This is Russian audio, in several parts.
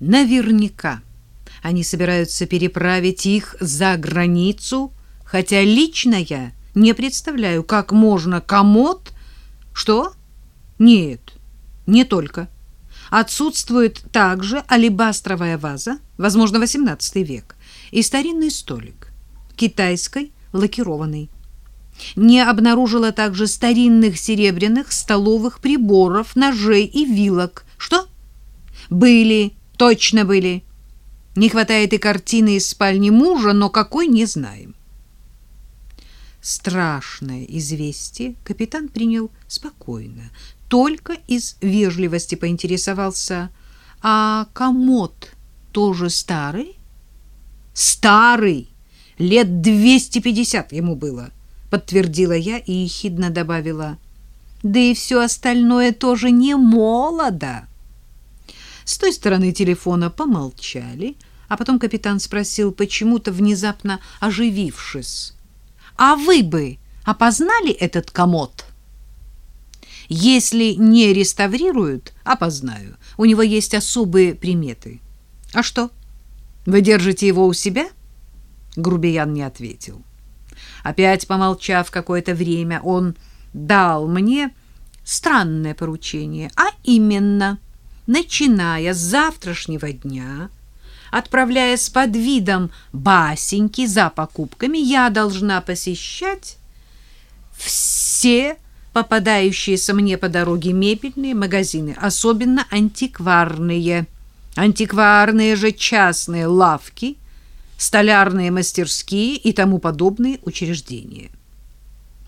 Наверняка они собираются переправить их за границу, хотя лично я не представляю, как можно комод... Что? Нет, не только. Отсутствует также алебастровая ваза, возможно, XVIII век, и старинный столик, китайской лакированный. Не обнаружила также старинных серебряных столовых приборов, ножей и вилок. Что? Были, точно были. Не хватает и картины из спальни мужа, но какой не знаем. Страшное известие капитан принял спокойно, только из вежливости поинтересовался, а комод тоже старый? Старый, лет двести пятьдесят ему было, подтвердила я и ехидно добавила, да и все остальное тоже не молодо. С той стороны телефона помолчали, а потом капитан спросил, почему-то внезапно оживившись, «А вы бы опознали этот комод?» Если не реставрируют, опознаю. У него есть особые приметы. А что? Вы держите его у себя? Грубиян не ответил. Опять помолчав какое-то время, он дал мне странное поручение, а именно, начиная с завтрашнего дня, отправляясь под видом басеньки за покупками, я должна посещать все попадающиеся мне по дороге мебельные магазины, особенно антикварные. Антикварные же частные лавки, столярные мастерские и тому подобные учреждения.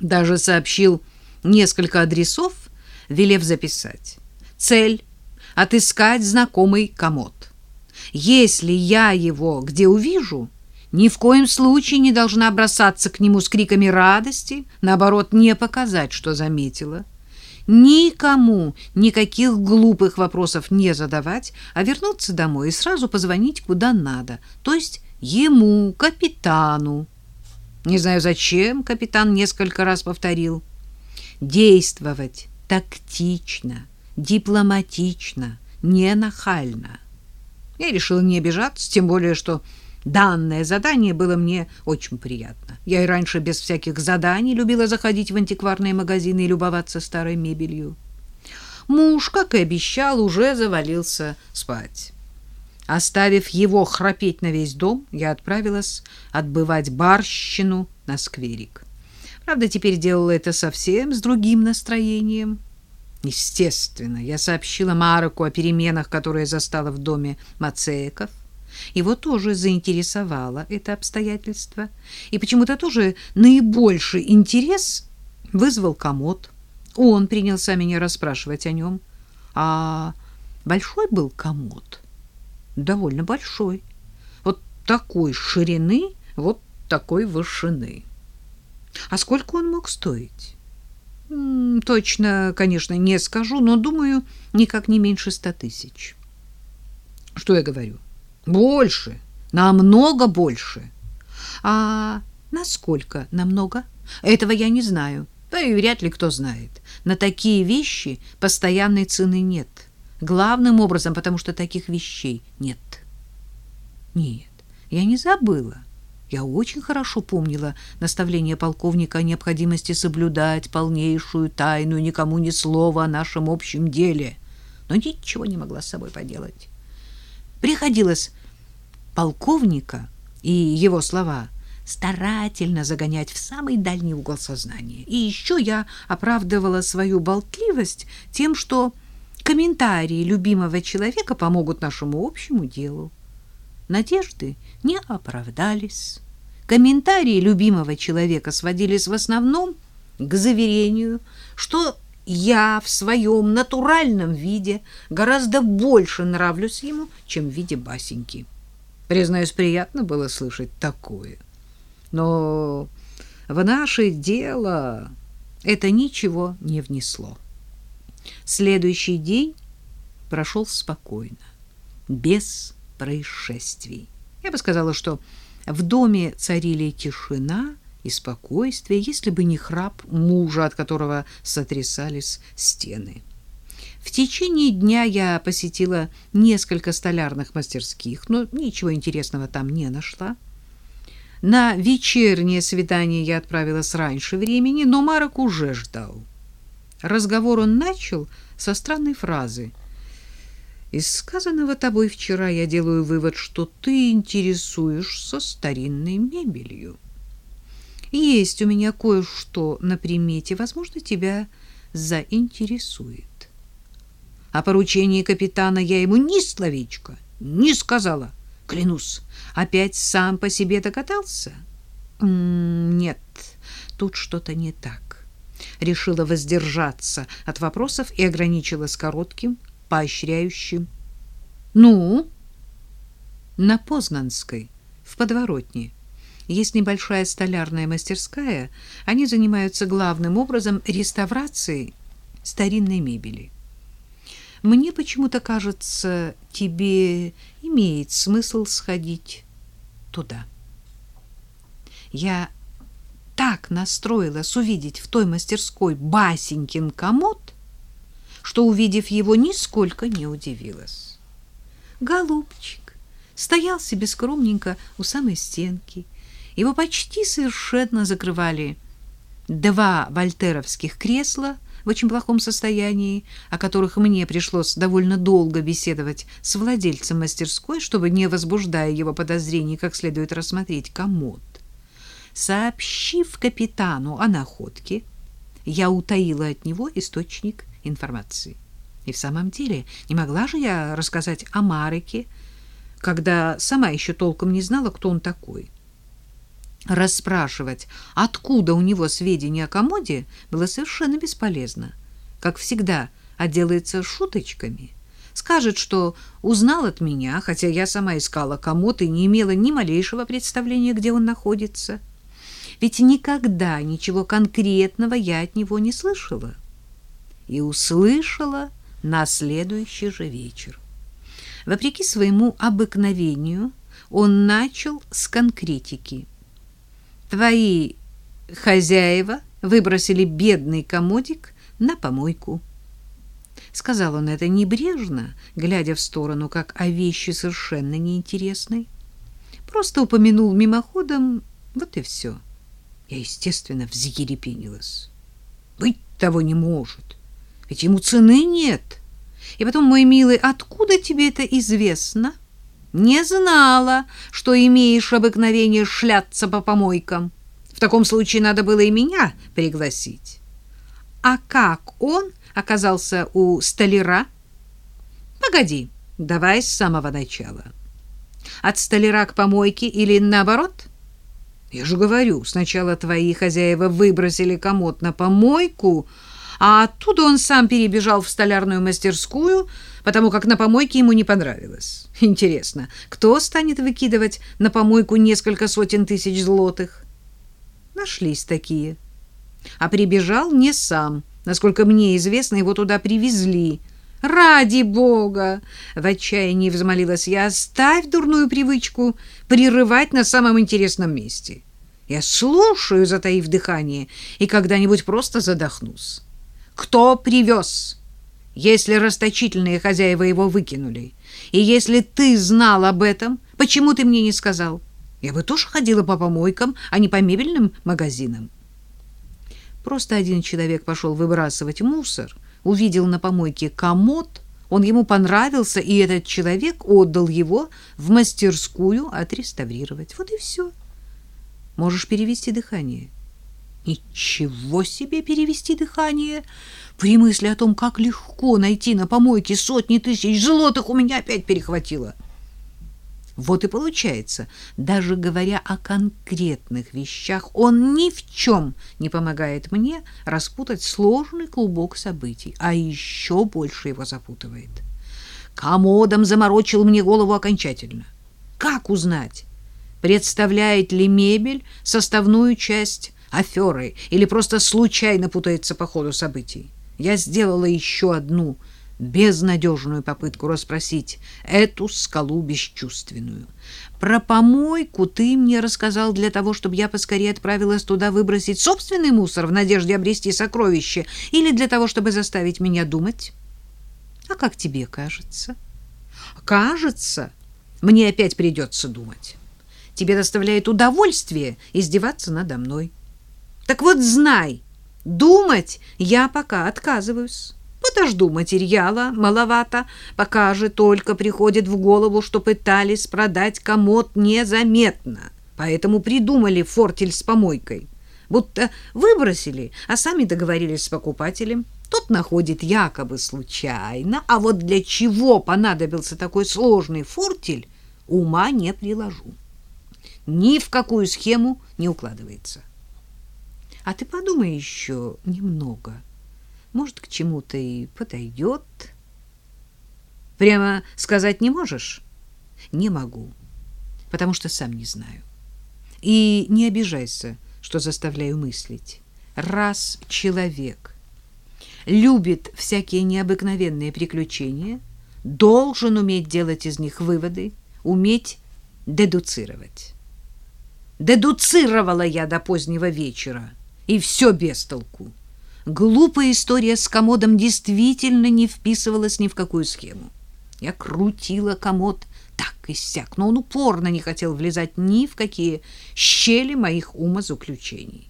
Даже сообщил несколько адресов, велев записать. Цель — отыскать знакомый комод. Если я его где увижу — ни в коем случае не должна бросаться к нему с криками радости, наоборот, не показать, что заметила. Никому никаких глупых вопросов не задавать, а вернуться домой и сразу позвонить куда надо, то есть ему, капитану. Не знаю зачем, капитан несколько раз повторил. Действовать тактично, дипломатично, не нахально. Я решил не обижаться, тем более, что Данное задание было мне очень приятно. Я и раньше без всяких заданий любила заходить в антикварные магазины и любоваться старой мебелью. Муж, как и обещал, уже завалился спать. Оставив его храпеть на весь дом, я отправилась отбывать барщину на скверик. Правда, теперь делала это совсем с другим настроением. Естественно, я сообщила Мароку о переменах, которые застала в доме Мацееков. Его тоже заинтересовало это обстоятельство, и почему-то тоже наибольший интерес вызвал комод. Он принялся меня расспрашивать о нем. А большой был комод? Довольно большой. Вот такой ширины, вот такой вышины. А сколько он мог стоить? Точно, конечно, не скажу, но, думаю, никак не меньше ста тысяч. Что я говорю? — больше, намного больше. А насколько намного? Этого я не знаю. Да и вряд ли кто знает. На такие вещи постоянной цены нет. Главным образом, потому что таких вещей нет. Нет, я не забыла. Я очень хорошо помнила наставление полковника о необходимости соблюдать полнейшую тайну, никому ни слова о нашем общем деле. Но ничего не могла с собой поделать. Приходилось полковника и его слова старательно загонять в самый дальний угол сознания. И еще я оправдывала свою болтливость тем, что комментарии любимого человека помогут нашему общему делу. Надежды не оправдались. Комментарии любимого человека сводились в основном к заверению, что я в своем натуральном виде гораздо больше нравлюсь ему, чем в виде басеньки. Признаюсь, приятно было слышать такое. Но в наше дело это ничего не внесло. Следующий день прошел спокойно, без происшествий. Я бы сказала, что в доме царили тишина и спокойствие, если бы не храп мужа, от которого сотрясались стены. В течение дня я посетила несколько столярных мастерских, но ничего интересного там не нашла. На вечернее свидание я отправилась раньше времени, но Марок уже ждал. Разговор он начал со странной фразы. «Из сказанного тобой вчера я делаю вывод, что ты интересуешься старинной мебелью. Есть у меня кое-что на примете, возможно, тебя заинтересует». О поручении капитана я ему ни словечко не сказала. Клянусь, опять сам по себе догадался? Нет, тут что-то не так. Решила воздержаться от вопросов и ограничилась коротким, поощряющим. Ну, на Познанской, в подворотне, есть небольшая столярная мастерская. Они занимаются главным образом реставрацией старинной мебели. Мне почему-то кажется, тебе имеет смысл сходить туда. Я так настроилась увидеть в той мастерской басенькин комод, что, увидев его, нисколько не удивилась. Голубчик стоял себе скромненько у самой стенки. Его почти совершенно закрывали два вольтеровских кресла — в очень плохом состоянии, о которых мне пришлось довольно долго беседовать с владельцем мастерской, чтобы, не возбуждая его подозрений, как следует рассмотреть комод. Сообщив капитану о находке, я утаила от него источник информации. И в самом деле, не могла же я рассказать о Мареке, когда сама еще толком не знала, кто он такой. Расспрашивать, откуда у него сведения о комоде, было совершенно бесполезно. Как всегда, отделается шуточками. Скажет, что узнал от меня, хотя я сама искала комод и не имела ни малейшего представления, где он находится. Ведь никогда ничего конкретного я от него не слышала. И услышала на следующий же вечер. Вопреки своему обыкновению, он начал с конкретики – Твои хозяева выбросили бедный комодик на помойку. Сказал он это небрежно, глядя в сторону, как о вещи совершенно неинтересной. Просто упомянул мимоходом, вот и все. Я, естественно, взъерепенилась. Быть того не может, ведь ему цены нет. И потом, мой милый, откуда тебе это известно? — не знала, что имеешь обыкновение шляться по помойкам. В таком случае надо было и меня пригласить. А как он оказался у столяра? Погоди, давай с самого начала. От столяра к помойке или наоборот? Я же говорю, сначала твои хозяева выбросили комод на помойку, а оттуда он сам перебежал в столярную мастерскую, потому как на помойке ему не понравилось. Интересно, кто станет выкидывать на помойку несколько сотен тысяч злотых? Нашлись такие. А прибежал не сам. Насколько мне известно, его туда привезли. Ради бога, в отчаянии взмолилась я, оставь дурную привычку прерывать на самом интересном месте. Я слушаю, затаив дыхание, и когда-нибудь просто задохнусь. Кто привез? если расточительные хозяева его выкинули. И если ты знал об этом, почему ты мне не сказал? Я бы тоже ходила по помойкам, а не по мебельным магазинам. Просто один человек пошел выбрасывать мусор, увидел на помойке комод, он ему понравился, и этот человек отдал его в мастерскую отреставрировать. Вот и все. Можешь перевести дыхание. — Ничего себе перевести дыхание! При мысли о том, как легко найти на помойке сотни тысяч злотых, у меня опять перехватило. Вот и получается, даже говоря о конкретных вещах, он ни в чем не помогает мне распутать сложный клубок событий, а еще больше его запутывает. Комодом заморочил мне голову окончательно. Как узнать, представляет ли мебель составную часть аферы или просто случайно путается по ходу событий. Я сделала еще одну безнадежную попытку расспросить эту скалу бесчувственную. Про помойку ты мне рассказал для того, чтобы я поскорее отправилась туда выбросить собственный мусор в надежде обрести сокровище или для того, чтобы заставить меня думать? А как тебе кажется? Кажется, мне опять придется думать. Тебе доставляет удовольствие издеваться надо мной. Так вот знай, думать я пока отказываюсь. Подожду материала, маловато, пока же только приходит в голову, что пытались продать комод незаметно. Поэтому придумали фортель с помойкой. Будто выбросили, а сами договорились с покупателем. Тот находит якобы случайно, а вот для чего понадобился такой сложный фортель, ума не приложу. Ни в какую схему не укладывается. А ты подумай еще немного. — может, к чему-то и подойдет. Прямо сказать не можешь? Не могу, потому что сам не знаю. И не обижайся, что заставляю мыслить. Раз человек любит всякие необыкновенные приключения, должен уметь делать из них выводы, уметь дедуцировать. Дедуцировала я до позднего вечера, и все без толку. Глупая история с комодом действительно не вписывалась ни в какую схему. Я крутила комод так и сяк, но он упорно не хотел влезать ни в какие щели моих умозаключений.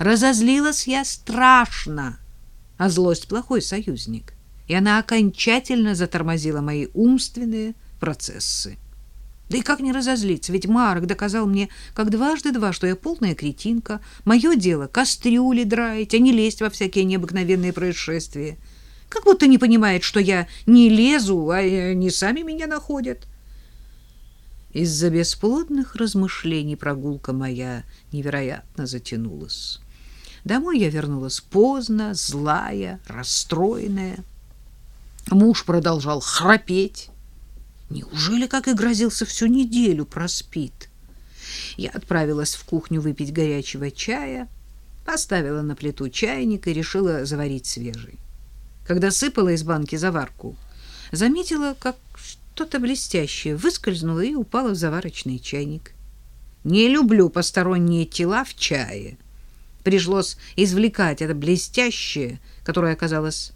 Разозлилась я страшно, а злость — плохой союзник, и она окончательно затормозила мои умственные процессы. Да и как не разозлиться, ведь Марк доказал мне, как дважды два, что я полная кретинка. Мое дело — кастрюли драить, а не лезть во всякие необыкновенные происшествия. Как будто не понимает, что я не лезу, а они сами меня находят. Из-за бесплодных размышлений прогулка моя невероятно затянулась. Домой я вернулась поздно, злая, расстроенная. Муж продолжал храпеть. Неужели, как и грозился, всю неделю проспит? Я отправилась в кухню выпить горячего чая, поставила на плиту чайник и решила заварить свежий. Когда сыпала из банки заварку, заметила, как что-то блестящее выскользнуло и упало в заварочный чайник. Не люблю посторонние тела в чае. Пришлось извлекать это блестящее, которое оказалось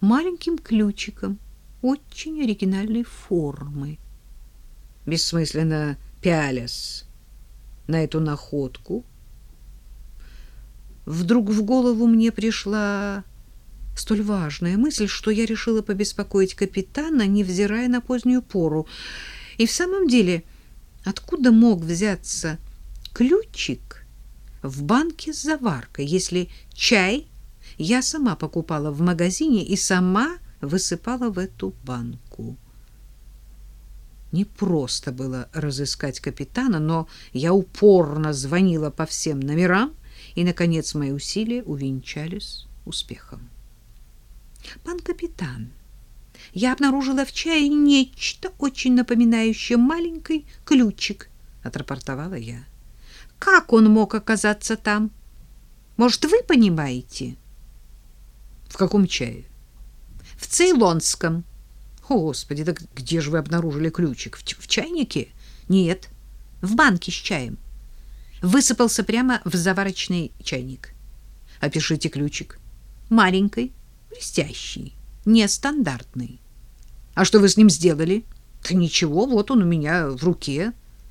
маленьким ключиком очень оригинальной формы. Бессмысленно пялясь на эту находку, вдруг в голову мне пришла столь важная мысль, что я решила побеспокоить капитана, невзирая на позднюю пору. И в самом деле, откуда мог взяться ключик в банке с заваркой, если чай я сама покупала в магазине и сама высыпала в эту банку. Не просто было разыскать капитана, но я упорно звонила по всем номерам, и, наконец, мои усилия увенчались успехом. «Пан капитан, я обнаружила в чае нечто очень напоминающее маленький ключик», — отрапортовала я. «Как он мог оказаться там? Может, вы понимаете?» «В каком чае?» В Цейлонском. О, Господи, да где же вы обнаружили ключик? В, в чайнике? Нет, в банке с чаем. Высыпался прямо в заварочный чайник. Опишите ключик. Маленький, блестящий, нестандартный. А что вы с ним сделали? Да ничего, вот он у меня в руке. —